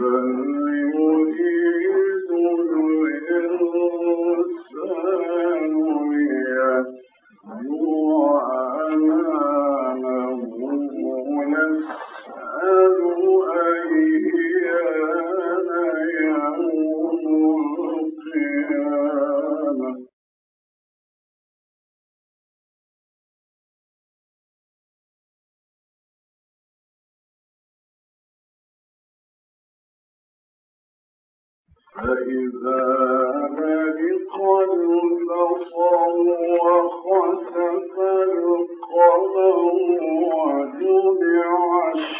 burn وخسف القمر وجمع الشمس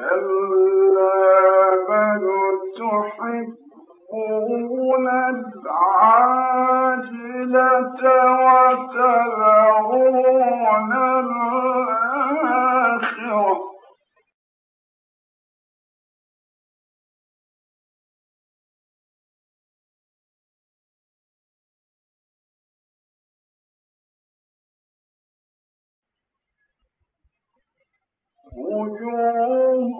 كلا وجوه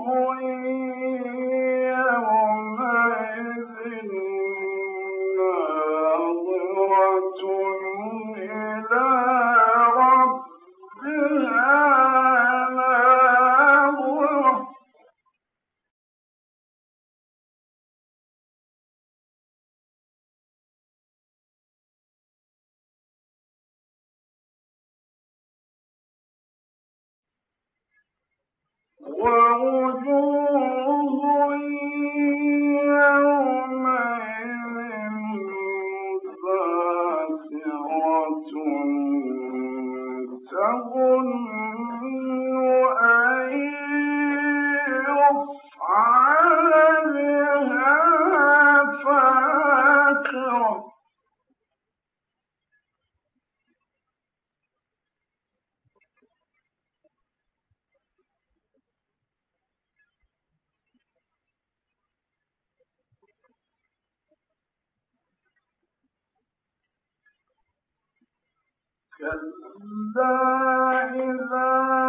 كلا إذا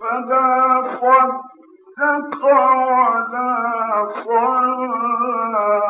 فلا صدق ولا صلى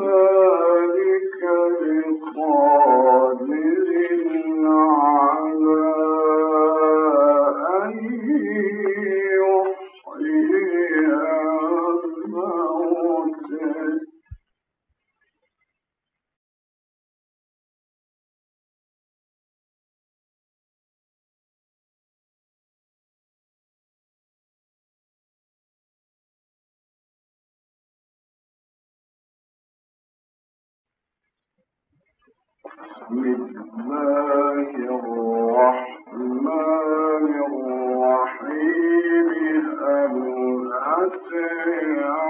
ذلك بقادر على الرحمن الرحيم. أن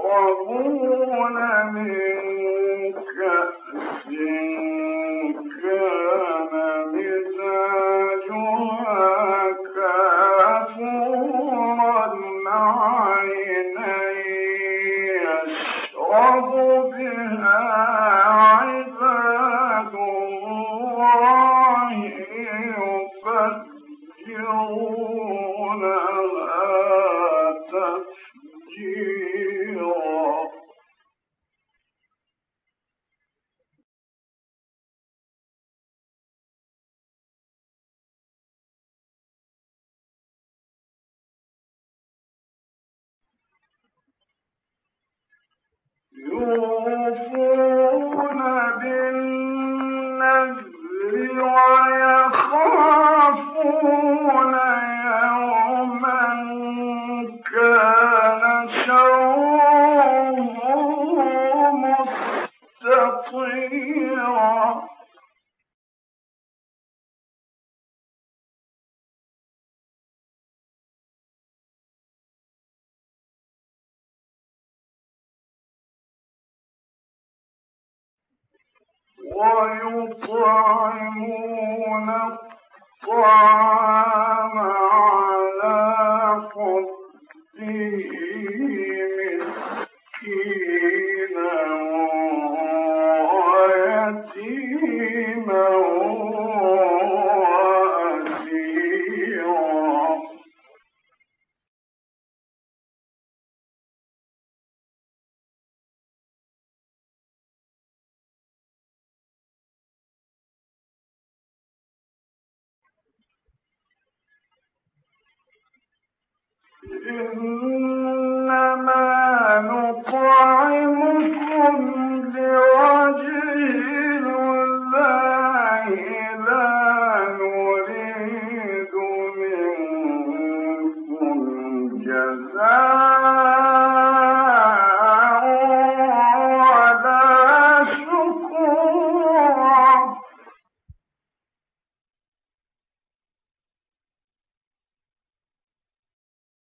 يشربون من You ويطعمون الطعام doing